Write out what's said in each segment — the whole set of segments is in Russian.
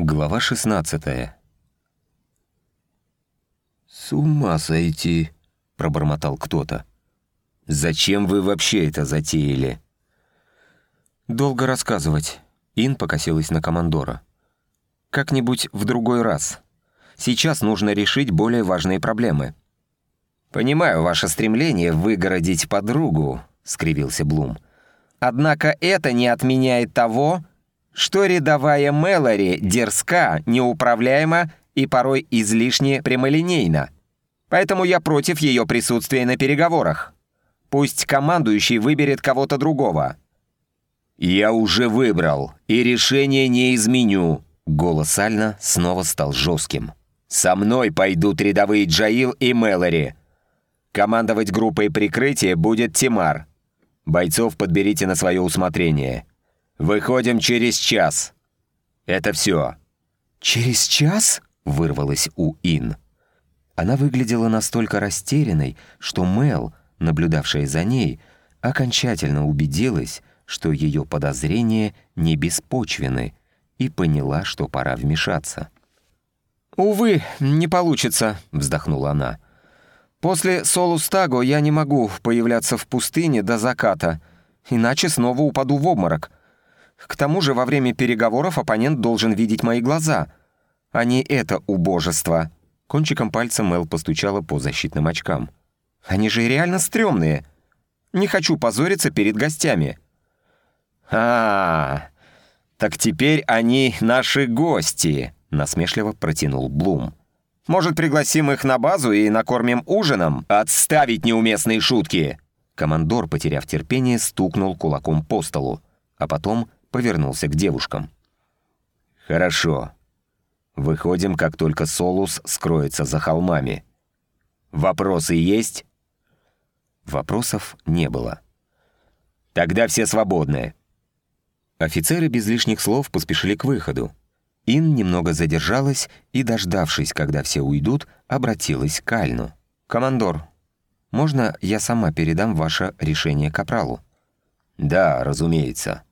Глава 16 «С ума сойти!» — пробормотал кто-то. «Зачем вы вообще это затеяли?» «Долго рассказывать». Ин покосилась на командора. «Как-нибудь в другой раз. Сейчас нужно решить более важные проблемы». «Понимаю ваше стремление выгородить подругу», — скривился Блум. «Однако это не отменяет того, что рядовая Мэлори дерзка, неуправляема и порой излишне прямолинейна. Поэтому я против ее присутствия на переговорах. Пусть командующий выберет кого-то другого». «Я уже выбрал, и решение не изменю», — голос Альна снова стал жестким. «Со мной пойдут рядовые Джаил и Мэлори. Командовать группой прикрытия будет Тимар. Бойцов подберите на свое усмотрение. Выходим через час. Это все». «Через час?» — вырвалось у Ин. Она выглядела настолько растерянной, что Мел, наблюдавшая за ней, окончательно убедилась, что ее подозрения не беспочвены, и поняла, что пора вмешаться. «Увы, не получится», — вздохнула она. «После Солустаго я не могу появляться в пустыне до заката, иначе снова упаду в обморок. К тому же во время переговоров оппонент должен видеть мои глаза, а не это убожество». Кончиком пальца Мел постучала по защитным очкам. «Они же реально стрёмные. Не хочу позориться перед гостями». «А, так теперь они наши гости», — насмешливо протянул Блум. «Может, пригласим их на базу и накормим ужином? Отставить неуместные шутки!» Командор, потеряв терпение, стукнул кулаком по столу, а потом повернулся к девушкам. «Хорошо. Выходим, как только Солус скроется за холмами. Вопросы есть?» Вопросов не было. «Тогда все свободны. Офицеры без лишних слов поспешили к выходу. Ин немного задержалась и, дождавшись, когда все уйдут, обратилась к Альну. «Командор, можно я сама передам ваше решение Капралу?» «Да, разумеется».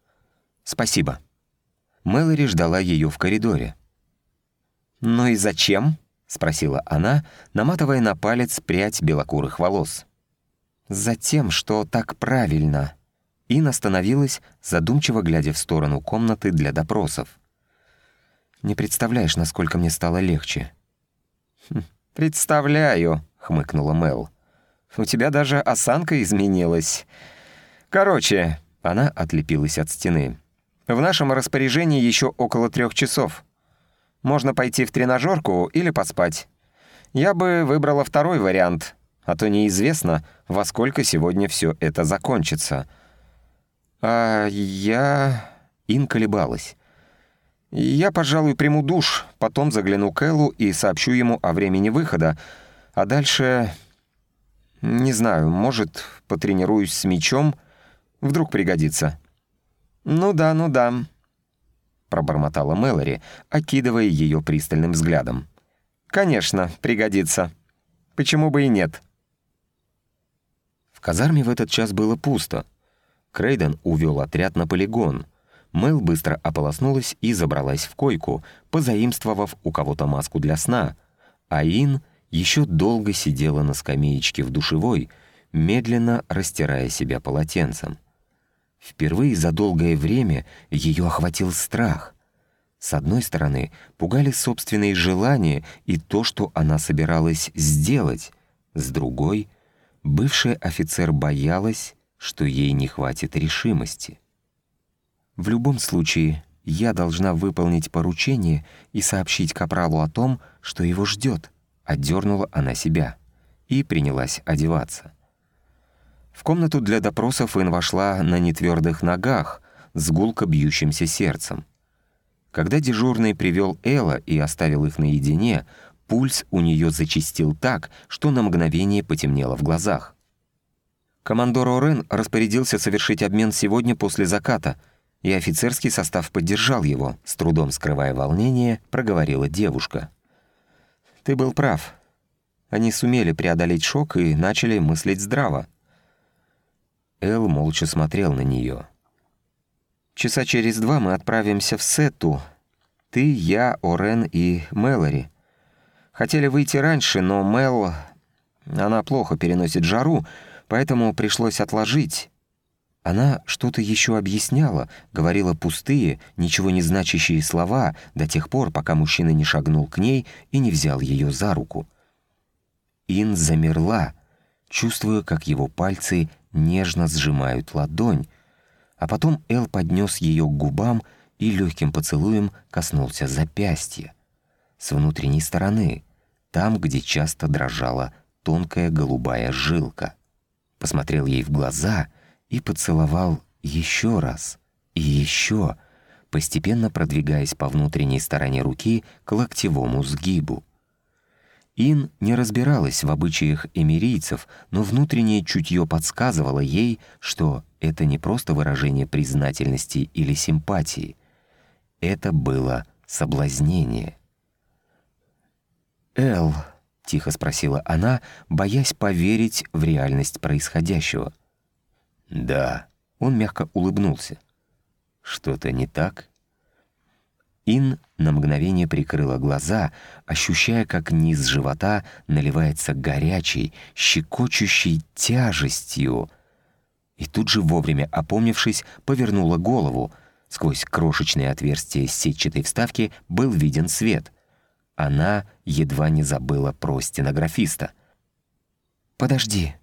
«Спасибо». Мэлори ждала ее в коридоре. «Ну и зачем?» — спросила она, наматывая на палец прядь белокурых волос. «Затем, что так правильно», Ин остановилась, задумчиво глядя в сторону комнаты для допросов. «Не представляешь, насколько мне стало легче». «Хм, «Представляю», — хмыкнула Мел. «У тебя даже осанка изменилась. Короче...» — она отлепилась от стены. «В нашем распоряжении еще около трех часов. Можно пойти в тренажерку или поспать. Я бы выбрала второй вариант, а то неизвестно, во сколько сегодня все это закончится». «А я...» Ин колебалась. «Я, пожалуй, приму душ, потом загляну к Эллу и сообщу ему о времени выхода, а дальше... Не знаю, может, потренируюсь с мечом, вдруг пригодится». «Ну да, ну да», — пробормотала Мэлори, окидывая ее пристальным взглядом. «Конечно, пригодится. Почему бы и нет?» В казарме в этот час было пусто — Крейден увел отряд на полигон. Мэл быстро ополоснулась и забралась в койку, позаимствовав у кого-то маску для сна. А Ин еще долго сидела на скамеечке в душевой, медленно растирая себя полотенцем. Впервые за долгое время ее охватил страх. С одной стороны, пугали собственные желания и то, что она собиралась сделать. С другой, бывший офицер боялась, что ей не хватит решимости. В любом случае, я должна выполнить поручение и сообщить Капралу о том, что его ждет. Отдернула она себя и принялась одеваться. В комнату для допросов Ин вошла на нетвердых ногах, с гулко бьющимся сердцем. Когда дежурный привел Элла и оставил их наедине, пульс у нее зачистил так, что на мгновение потемнело в глазах. Командор Орен распорядился совершить обмен сегодня после заката, и офицерский состав поддержал его, с трудом скрывая волнение, проговорила девушка. «Ты был прав. Они сумели преодолеть шок и начали мыслить здраво». Эл молча смотрел на нее. «Часа через два мы отправимся в Сетту. Ты, я, Орен и Мэлори. Хотели выйти раньше, но Мэл... Она плохо переносит жару, поэтому пришлось отложить. Она что-то еще объясняла, говорила пустые, ничего не значащие слова до тех пор, пока мужчина не шагнул к ней и не взял ее за руку. Ин замерла, чувствуя, как его пальцы нежно сжимают ладонь, а потом Эл поднес ее к губам и легким поцелуем коснулся запястья. С внутренней стороны, там, где часто дрожала тонкая голубая жилка. Посмотрел ей в глаза и поцеловал еще раз и еще, постепенно продвигаясь по внутренней стороне руки к локтевому сгибу. Ин не разбиралась в обычаях эмирийцев, но внутреннее чутье подсказывало ей, что это не просто выражение признательности или симпатии. Это было соблазнение. «Эл», — тихо спросила она, боясь поверить в реальность происходящего. «Да», — он мягко улыбнулся. «Что-то не так?» Ин на мгновение прикрыла глаза, ощущая, как низ живота наливается горячей, щекочущей тяжестью. И тут же, вовремя опомнившись, повернула голову. Сквозь крошечное отверстие сетчатой вставки был виден свет. Она едва не забыла про стенографиста. «Подожди,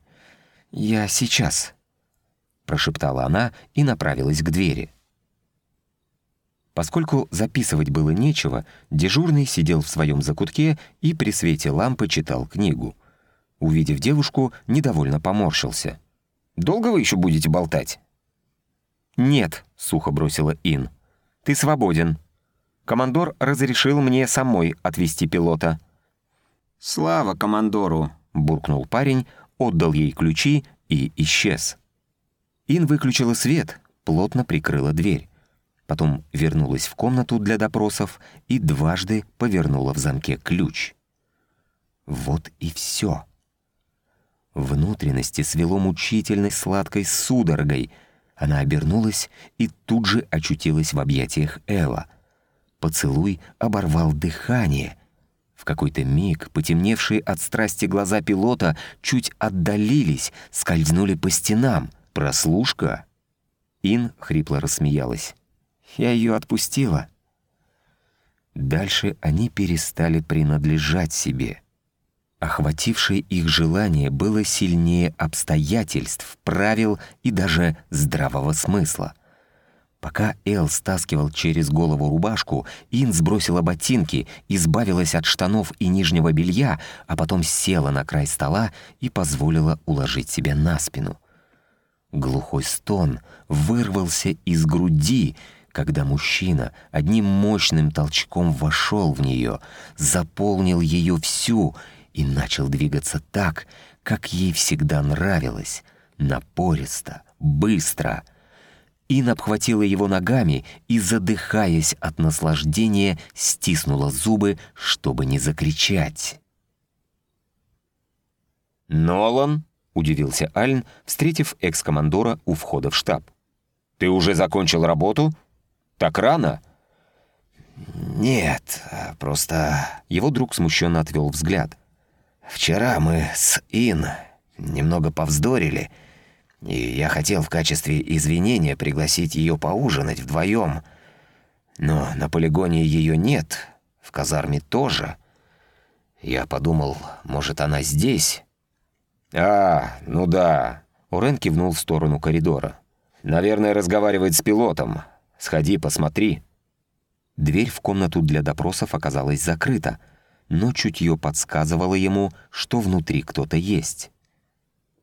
я сейчас», — прошептала она и направилась к двери. Поскольку записывать было нечего, дежурный сидел в своем закутке и при свете лампы читал книгу. Увидев девушку, недовольно поморщился. «Долго вы еще будете болтать?» «Нет», — сухо бросила Ин. «Ты свободен. Командор разрешил мне самой отвезти пилота». «Слава командору!» — буркнул парень, отдал ей ключи и исчез. Ин выключила свет, плотно прикрыла дверь. Потом вернулась в комнату для допросов и дважды повернула в замке ключ. Вот и все. Внутренности свело мучительной сладкой судорогой. Она обернулась и тут же очутилась в объятиях Элла. Поцелуй оборвал дыхание. В какой-то миг потемневшие от страсти глаза пилота чуть отдалились, скользнули по стенам. «Прослушка?» Ин хрипло рассмеялась. Я ее отпустила. Дальше они перестали принадлежать себе. Охватившее их желание было сильнее обстоятельств, правил и даже здравого смысла. Пока Эл стаскивал через голову рубашку, Ин сбросила ботинки, избавилась от штанов и нижнего белья, а потом села на край стола и позволила уложить себя на спину. Глухой стон вырвался из груди, когда мужчина одним мощным толчком вошел в нее, заполнил ее всю и начал двигаться так, как ей всегда нравилось, напористо, быстро. Ин обхватила его ногами и, задыхаясь от наслаждения, стиснула зубы, чтобы не закричать. «Нолан?» — удивился Альн, встретив экс-командора у входа в штаб. «Ты уже закончил работу?» Так рано?» «Нет, просто...» Его друг смущенно отвел взгляд. «Вчера мы с Ин немного повздорили, и я хотел в качестве извинения пригласить ее поужинать вдвоем. Но на полигоне ее нет, в казарме тоже. Я подумал, может, она здесь?» «А, ну да». Урен кивнул в сторону коридора. «Наверное, разговаривает с пилотом. Сходи, посмотри». Дверь в комнату для допросов оказалась закрыта, но чутье подсказывало ему, что внутри кто-то есть.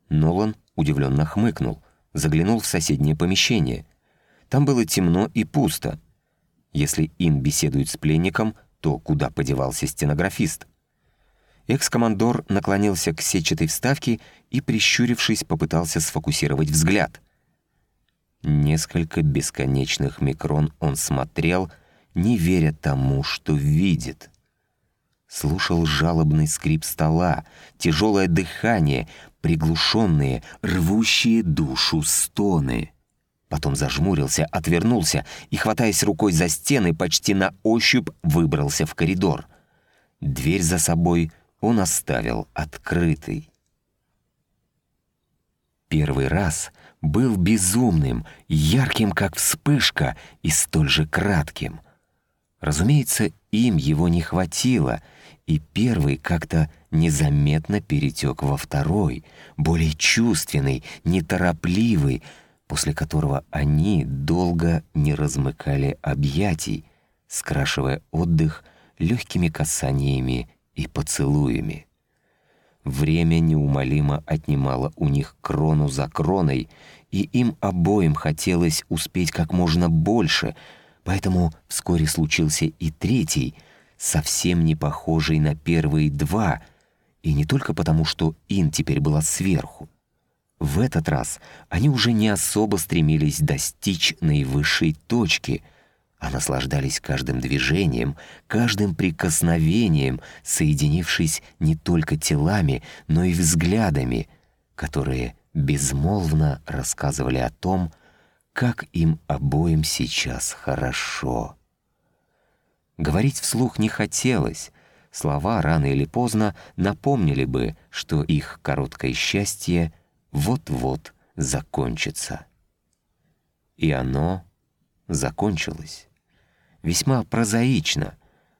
Нолан удивленно хмыкнул, заглянул в соседнее помещение. Там было темно и пусто. Если им беседуют с пленником, то куда подевался стенографист? Экс-командор наклонился к сетчатой вставке и, прищурившись, попытался сфокусировать взгляд — Несколько бесконечных микрон он смотрел, не веря тому, что видит. Слушал жалобный скрип стола, тяжелое дыхание, приглушенные, рвущие душу стоны. Потом зажмурился, отвернулся и, хватаясь рукой за стены, почти на ощупь выбрался в коридор. Дверь за собой он оставил открытой. Первый раз был безумным, ярким, как вспышка, и столь же кратким. Разумеется, им его не хватило, и первый как-то незаметно перетек во второй, более чувственный, неторопливый, после которого они долго не размыкали объятий, скрашивая отдых легкими касаниями и поцелуями. Время неумолимо отнимало у них крону за кроной, и им обоим хотелось успеть как можно больше, поэтому вскоре случился и третий, совсем не похожий на первые два, и не только потому, что Ин теперь была сверху. В этот раз они уже не особо стремились достичь наивысшей точки, а наслаждались каждым движением, каждым прикосновением, соединившись не только телами, но и взглядами, которые безмолвно рассказывали о том, как им обоим сейчас хорошо. Говорить вслух не хотелось, слова рано или поздно напомнили бы, что их короткое счастье вот-вот закончится. И оно закончилось. Весьма прозаично,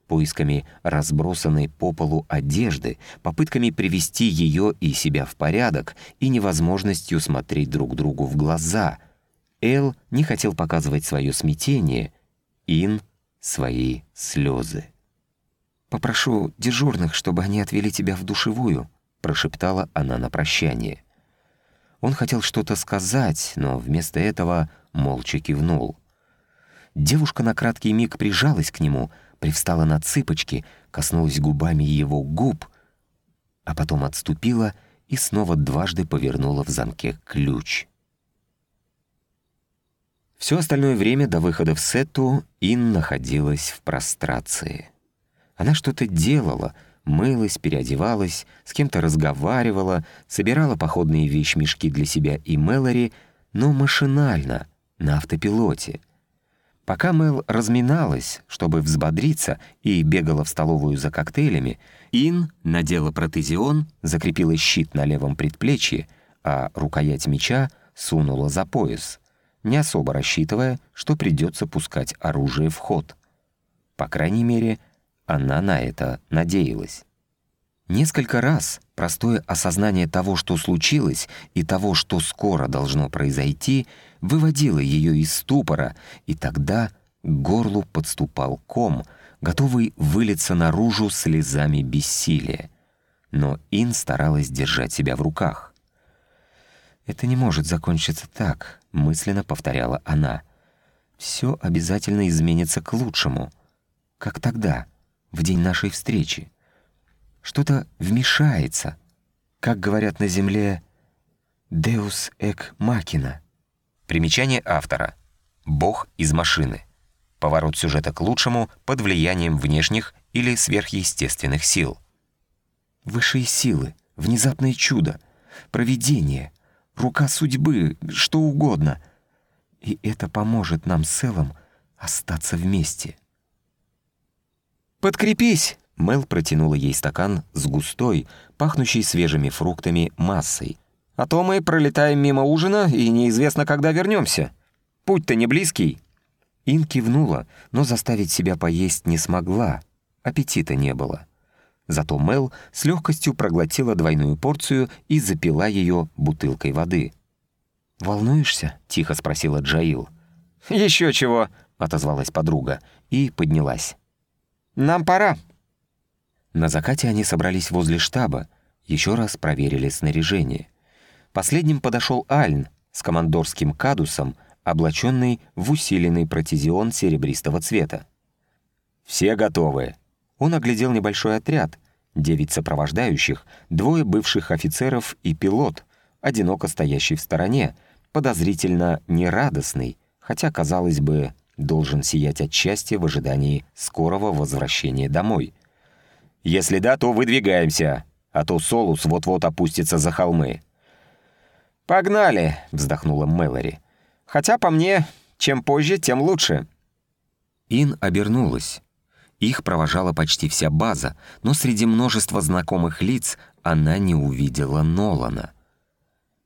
поисками разбросанной по полу одежды, попытками привести ее и себя в порядок и невозможностью смотреть друг другу в глаза. Эл не хотел показывать свое смятение, Ин — свои слезы. «Попрошу дежурных, чтобы они отвели тебя в душевую», — прошептала она на прощание. Он хотел что-то сказать, но вместо этого молча кивнул. Девушка на краткий миг прижалась к нему, привстала на цыпочки, коснулась губами его губ, а потом отступила и снова дважды повернула в замке ключ. Все остальное время до выхода в сету Ин находилась в прострации. Она что-то делала — мылась, переодевалась, с кем-то разговаривала, собирала походные вещмешки для себя и Мэлори, но машинально, на автопилоте. Пока Мэл разминалась, чтобы взбодриться, и бегала в столовую за коктейлями, Ин надела протезион, закрепила щит на левом предплечье, а рукоять меча сунула за пояс, не особо рассчитывая, что придется пускать оружие в ход. По крайней мере, она на это надеялась. Несколько раз простое осознание того, что случилось, и того, что скоро должно произойти, выводило ее из ступора, и тогда к горлу подступал ком, готовый вылиться наружу слезами бессилия. Но Ин старалась держать себя в руках. «Это не может закончиться так», — мысленно повторяла она. «Все обязательно изменится к лучшему. Как тогда?» в день нашей встречи. Что-то вмешается, как говорят на земле «Deus ex machina». Примечание автора. «Бог из машины». Поворот сюжета к лучшему под влиянием внешних или сверхъестественных сил. Высшие силы, внезапное чудо, провидение, рука судьбы, что угодно. И это поможет нам с остаться вместе. «Подкрепись!» Мел протянула ей стакан с густой, пахнущей свежими фруктами массой. «А то мы пролетаем мимо ужина и неизвестно, когда вернемся. Путь-то не близкий». Ин кивнула, но заставить себя поесть не смогла. Аппетита не было. Зато Мел с легкостью проглотила двойную порцию и запила ее бутылкой воды. «Волнуешься?» — тихо спросила Джаил. «Еще чего!» — отозвалась подруга и поднялась. Нам пора». На закате они собрались возле штаба, еще раз проверили снаряжение. Последним подошел Альн с командорским кадусом, облаченный в усиленный протезион серебристого цвета. «Все готовы». Он оглядел небольшой отряд, девять сопровождающих, двое бывших офицеров и пилот, одиноко стоящий в стороне, подозрительно нерадостный, хотя, казалось бы, должен сиять от счастья в ожидании скорого возвращения домой. «Если да, то выдвигаемся, а то Солус вот-вот опустится за холмы». «Погнали!» — вздохнула Мэлори. Хотя, по мне, чем позже, тем лучше». Ин обернулась. Их провожала почти вся база, но среди множества знакомых лиц она не увидела Нолана.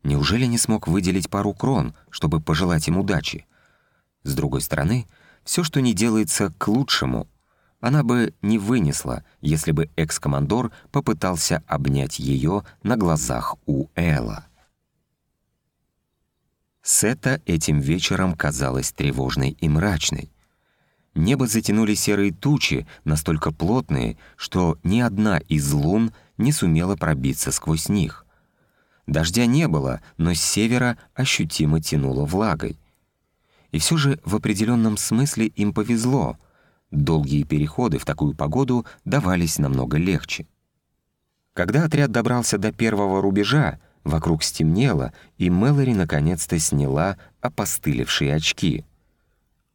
Неужели не смог выделить пару крон, чтобы пожелать им удачи? С другой стороны, все, что не делается к лучшему, она бы не вынесла, если бы экс-командор попытался обнять ее на глазах у Элла. Сета этим вечером казалась тревожной и мрачной. Небо затянули серые тучи, настолько плотные, что ни одна из лун не сумела пробиться сквозь них. Дождя не было, но с севера ощутимо тянуло влагой. И все же в определенном смысле им повезло. Долгие переходы в такую погоду давались намного легче. Когда отряд добрался до первого рубежа, вокруг стемнело, и Мэлори наконец-то сняла опостылевшие очки —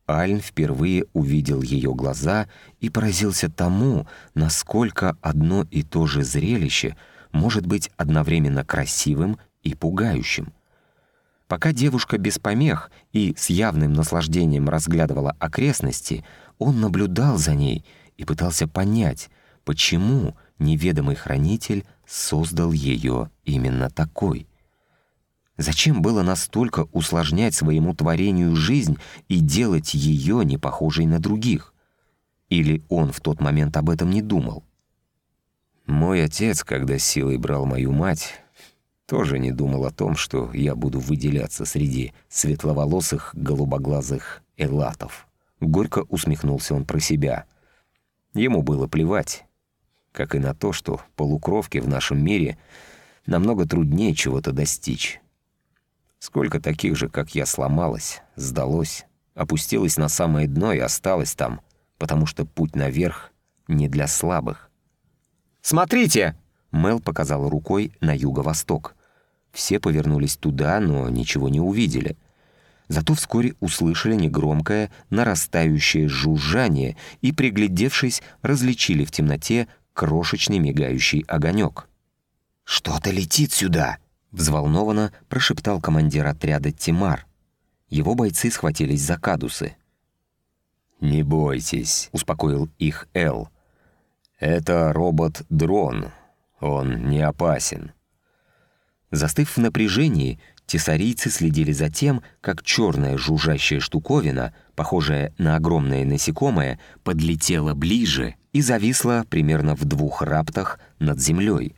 Альн впервые увидел ее глаза и поразился тому, насколько одно и то же зрелище может быть одновременно красивым и пугающим. Пока девушка без помех и с явным наслаждением разглядывала окрестности, он наблюдал за ней и пытался понять, почему неведомый хранитель создал ее именно такой. Зачем было настолько усложнять своему творению жизнь и делать ее не похожей на других? Или он в тот момент об этом не думал? Мой отец, когда силой брал мою мать, тоже не думал о том, что я буду выделяться среди светловолосых, голубоглазых элатов. Горько усмехнулся он про себя. Ему было плевать, как и на то, что полукровки в нашем мире намного труднее чего-то достичь. Сколько таких же, как я, сломалось, сдалось, опустилось на самое дно и осталось там, потому что путь наверх не для слабых. «Смотрите!» — Мел показал рукой на юго-восток. Все повернулись туда, но ничего не увидели. Зато вскоре услышали негромкое, нарастающее жужжание и, приглядевшись, различили в темноте крошечный мигающий огонек. «Что-то летит сюда!» Взволнованно прошептал командир отряда Тимар. Его бойцы схватились за кадусы. «Не бойтесь», — успокоил их Эл. «Это робот-дрон. Он не опасен». Застыв в напряжении, тесарийцы следили за тем, как черная жужжащая штуковина, похожая на огромное насекомое, подлетела ближе и зависла примерно в двух раптах над землей.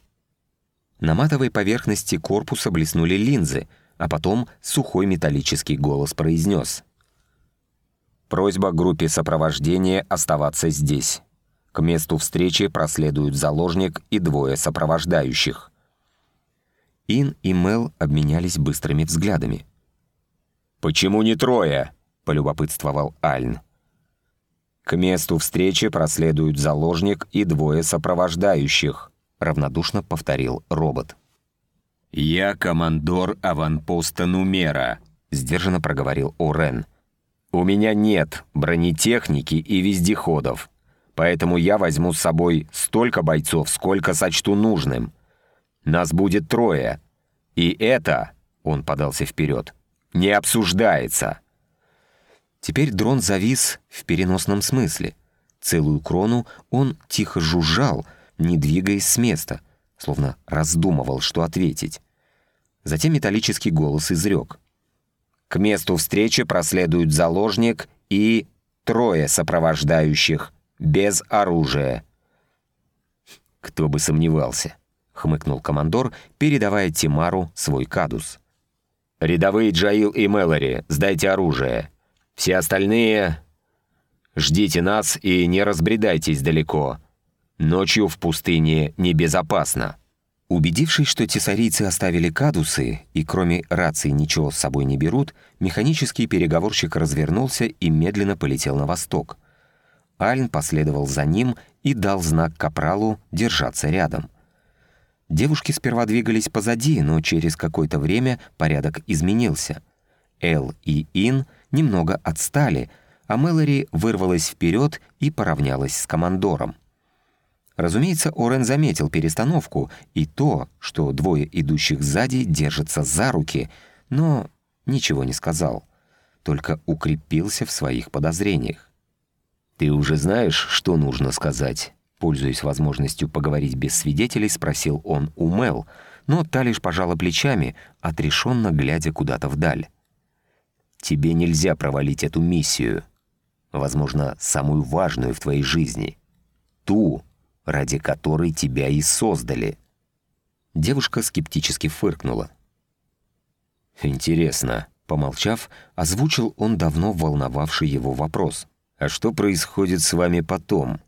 На матовой поверхности корпуса блеснули линзы, а потом сухой металлический голос произнес. «Просьба группе сопровождения оставаться здесь. К месту встречи проследуют заложник и двое сопровождающих». Ин и Мел обменялись быстрыми взглядами. «Почему не трое?» — полюбопытствовал Альн. «К месту встречи проследуют заложник и двое сопровождающих», равнодушно повторил робот. «Я командор аванпоста Нумера», — сдержанно проговорил Орен. «У меня нет бронетехники и вездеходов, поэтому я возьму с собой столько бойцов, сколько сочту нужным. Нас будет трое, и это, — он подался вперед, — не обсуждается». Теперь дрон завис в переносном смысле. Целую крону он тихо жужжал — не двигаясь с места, словно раздумывал, что ответить. Затем металлический голос изрек. «К месту встречи проследуют заложник и трое сопровождающих, без оружия». «Кто бы сомневался», — хмыкнул командор, передавая Тимару свой кадус. «Рядовые Джаил и Мэлори, сдайте оружие. Все остальные... Ждите нас и не разбредайтесь далеко. Ночью в пустыне небезопасно. Убедившись, что тесарийцы оставили кадусы и кроме рации ничего с собой не берут, механический переговорщик развернулся и медленно полетел на восток. Альн последовал за ним и дал знак капралу держаться рядом. Девушки сперва двигались позади, но через какое-то время порядок изменился. Эл и Ин немного отстали, а Мэлори вырвалась вперед и поравнялась с командором. Разумеется, Орен заметил перестановку и то, что двое идущих сзади держатся за руки, но ничего не сказал. только укрепился в своих подозрениях. «Ты уже знаешь, что нужно сказать?» Пользуясь возможностью поговорить без свидетелей, спросил он у Мел, но та лишь пожала плечами, отрешенно глядя куда-то вдаль. «Тебе нельзя провалить эту миссию. Возможно, самую важную в твоей жизни. Ту, ради которой тебя и создали». Девушка скептически фыркнула. «Интересно», — помолчав, озвучил он давно волновавший его вопрос. «А что происходит с вами потом?»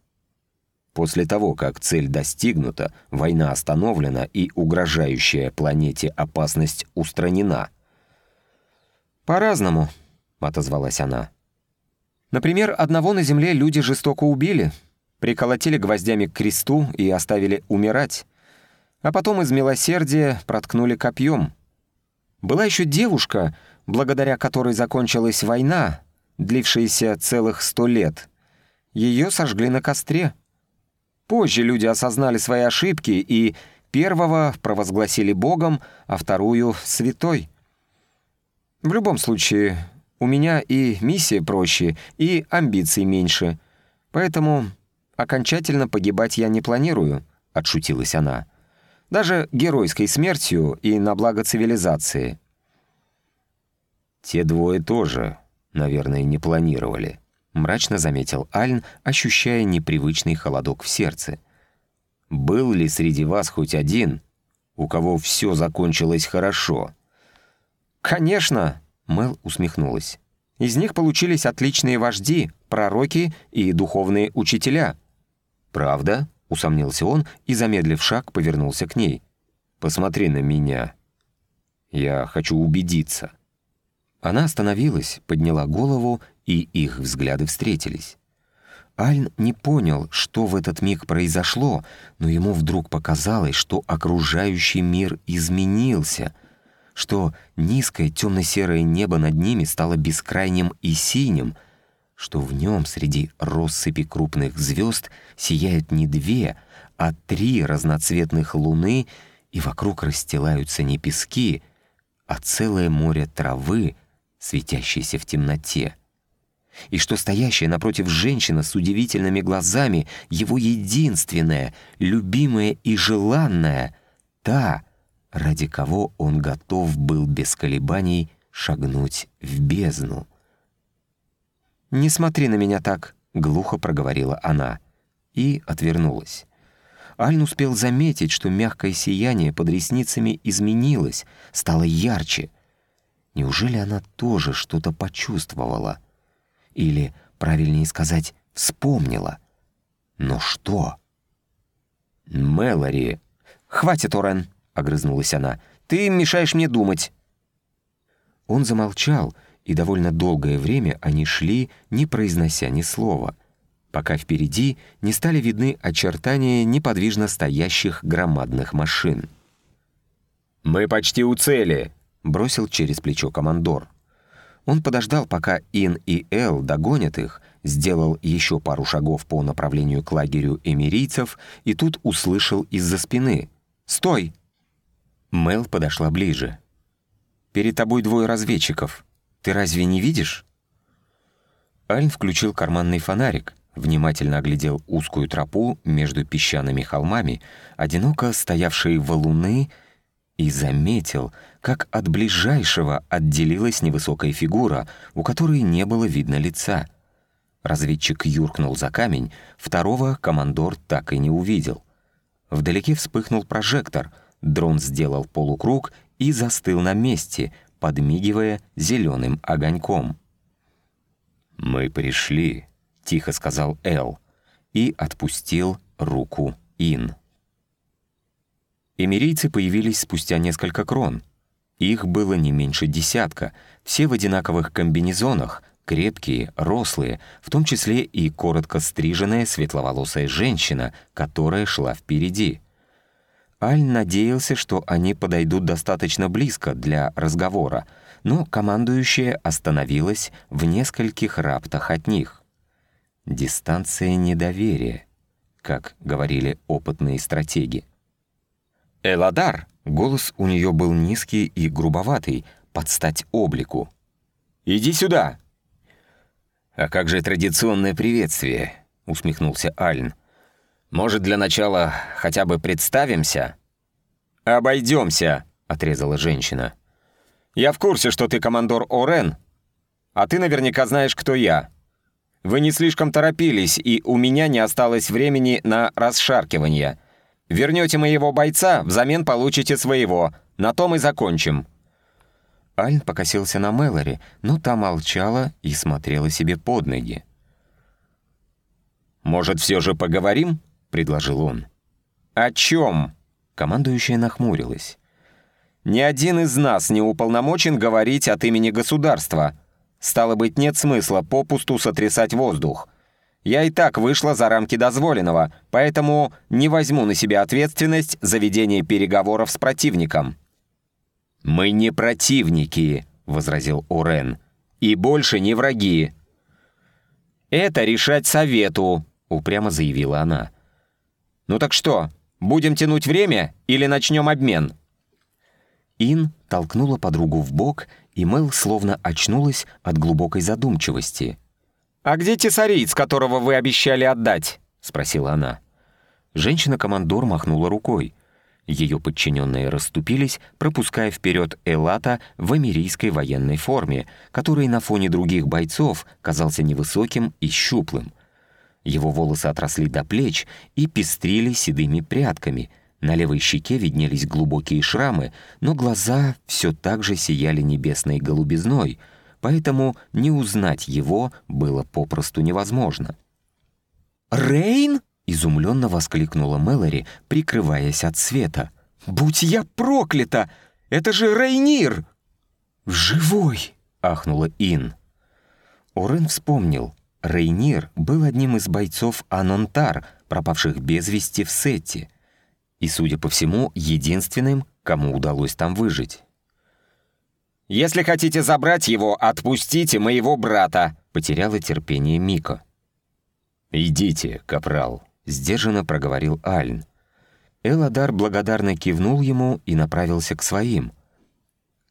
После того, как цель достигнута, война остановлена и угрожающая планете опасность устранена. «По-разному», — отозвалась она. «Например, одного на Земле люди жестоко убили, приколотили гвоздями к кресту и оставили умирать, а потом из милосердия проткнули копьем. Была еще девушка, благодаря которой закончилась война, длившаяся целых сто лет. Ее сожгли на костре». Позже люди осознали свои ошибки и первого провозгласили Богом, а вторую — святой. В любом случае, у меня и миссия проще, и амбиций меньше. Поэтому окончательно погибать я не планирую, — отшутилась она. Даже геройской смертью и на благо цивилизации. Те двое тоже, наверное, не планировали. — мрачно заметил Альн, ощущая непривычный холодок в сердце. «Был ли среди вас хоть один, у кого все закончилось хорошо?» «Конечно!» — Мэл усмехнулась. «Из них получились отличные вожди, пророки и духовные учителя». «Правда?» — усомнился он и, замедлив шаг, повернулся к ней. «Посмотри на меня. Я хочу убедиться». Она остановилась, подняла голову и их взгляды встретились. Альн не понял, что в этот миг произошло, но ему вдруг показалось, что окружающий мир изменился, что низкое темно-серое небо над ними стало бескрайним и синим, что в нем среди россыпи крупных звезд сияют не две, а три разноцветных луны, и вокруг расстилаются не пески, а целое море травы, светящейся в темноте. И что стоящая напротив женщина с удивительными глазами, его единственная, любимая и желанная, та, ради кого он готов был без колебаний шагнуть в бездну. «Не смотри на меня так», — глухо проговорила она и отвернулась. Альн успел заметить, что мягкое сияние под ресницами изменилось, стало ярче. Неужели она тоже что-то почувствовала? Или, правильнее сказать, вспомнила. Но что? «Мэлори...» «Хватит, Орен!» — огрызнулась она. «Ты мешаешь мне думать!» Он замолчал, и довольно долгое время они шли, не произнося ни слова, пока впереди не стали видны очертания неподвижно стоящих громадных машин. «Мы почти у цели!» — бросил через плечо командор. Он подождал, пока Ин и Эл догонят их, сделал еще пару шагов по направлению к лагерю эмирийцев и тут услышал из-за спины «Стой!». Мел подошла ближе. «Перед тобой двое разведчиков. Ты разве не видишь?» Альн включил карманный фонарик, внимательно оглядел узкую тропу между песчаными холмами, одиноко стоявшие валуны — и заметил, как от ближайшего отделилась невысокая фигура, у которой не было видно лица. Разведчик юркнул за камень, второго командор так и не увидел. Вдалеке вспыхнул прожектор, дрон сделал полукруг и застыл на месте, подмигивая зеленым огоньком. «Мы пришли», — тихо сказал Эл, и отпустил руку Ин. Эмирийцы появились спустя несколько крон. Их было не меньше десятка, все в одинаковых комбинезонах, крепкие, рослые, в том числе и коротко стриженная светловолосая женщина, которая шла впереди. Аль надеялся, что они подойдут достаточно близко для разговора, но командующая остановилась в нескольких раптах от них. Дистанция недоверия, как говорили опытные стратеги. «Эладар!» Голос у нее был низкий и грубоватый, под стать облику. Иди сюда!» «А как же традиционное приветствие?» — усмехнулся Альн. «Может, для начала хотя бы представимся?» «Обойдемся», — отрезала женщина. «Я в курсе, что ты командор Орен, а ты наверняка знаешь, кто я. Вы не слишком торопились, и у меня не осталось времени на расшаркивание. Вернете моего бойца, взамен получите своего. На том и закончим». Альн покосился на Мэлори, но та молчала и смотрела себе под ноги. «Может, все же поговорим?» — предложил он. «О чем?» — командующая нахмурилась. «Ни один из нас не уполномочен говорить от имени государства. Стало быть, нет смысла попусту сотрясать воздух. Я и так вышла за рамки дозволенного, поэтому не возьму на себя ответственность за ведение переговоров с противником». «Мы не противники», — возразил Орен, — «и больше не враги». «Это решать совету», — упрямо заявила она. «Ну так что, будем тянуть время или начнем обмен?» Ин толкнула подругу в бок, и Мэл словно очнулась от глубокой задумчивости. «А где тесариец, которого вы обещали отдать?» — спросила она. Женщина-командор махнула рукой. Ее подчиненные расступились, пропуская вперед Элата в америйской военной форме, который на фоне других бойцов казался невысоким и щуплым. Его волосы отросли до плеч и пестрили седыми прядками. На левой щеке виднелись глубокие шрамы, но глаза все так же сияли небесной голубизной, поэтому не узнать его было попросту невозможно. «Рейн?» — изумленно воскликнула Мэлори, прикрываясь от света. «Будь я проклята! Это же Рейнир!» «Живой!» — ахнула Ин. Орен вспомнил. Рейнир был одним из бойцов Анонтар, пропавших без вести в Сетте, и, судя по всему, единственным, кому удалось там выжить. «Если хотите забрать его, отпустите моего брата!» — потеряла терпение Мика. «Идите, капрал», — сдержанно проговорил Альн. Эладар благодарно кивнул ему и направился к своим.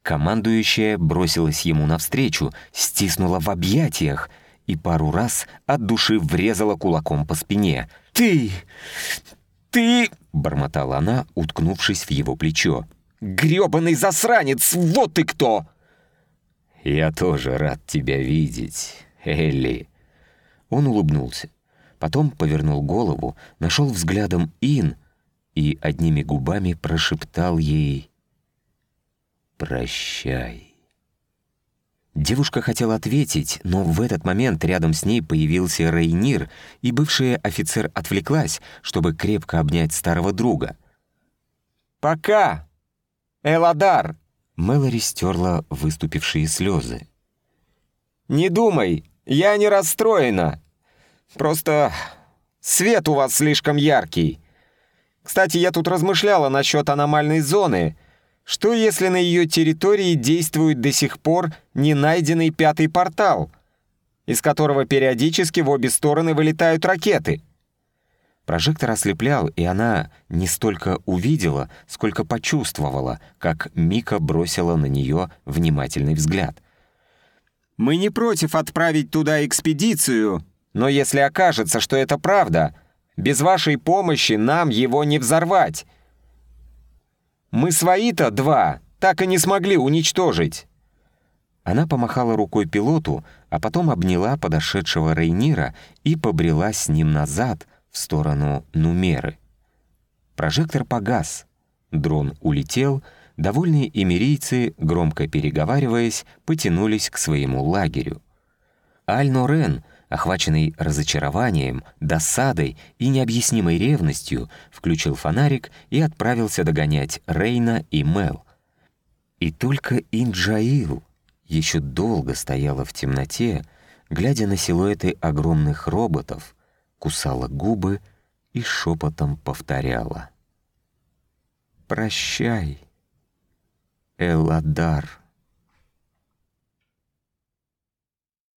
Командующая бросилась ему навстречу, стиснула в объятиях и пару раз от души врезала кулаком по спине. «Ты... ты...» — бормотала она, уткнувшись в его плечо. «Грёбаный засранец! Вот ты кто!» «Я тоже рад тебя видеть, Элли!» Он улыбнулся. Потом повернул голову, нашел взглядом Ин и одними губами прошептал ей «Прощай». Девушка хотела ответить, но в этот момент рядом с ней появился Рейнир, и бывшая офицер отвлеклась, чтобы крепко обнять старого друга. «Пока! Эладар!» Мэлори стерла выступившие слезы. «Не думай, я не расстроена. Просто свет у вас слишком яркий. Кстати, я тут размышляла насчет аномальной зоны. Что если на ее территории действует до сих пор не найденный пятый портал, из которого периодически в обе стороны вылетают ракеты?» Прожектор ослеплял, и она не столько увидела, сколько почувствовала, как Мика бросила на нее внимательный взгляд. «Мы не против отправить туда экспедицию, но если окажется, что это правда, без вашей помощи нам его не взорвать. Мы свои-то два так и не смогли уничтожить». Она помахала рукой пилоту, а потом обняла подошедшего Рейнира и побрела с ним назад в сторону Нумеры. Прожектор погас. Дрон улетел, довольные эмирийцы, громко переговариваясь, потянулись к своему лагерю. Аль-Норен, охваченный разочарованием, досадой и необъяснимой ревностью, включил фонарик и отправился догонять Рейна и Мел. И только Инджаил еще долго стояла в темноте, глядя на силуэты огромных роботов, кусала губы и шепотом повторяла. «Прощай, Элладар».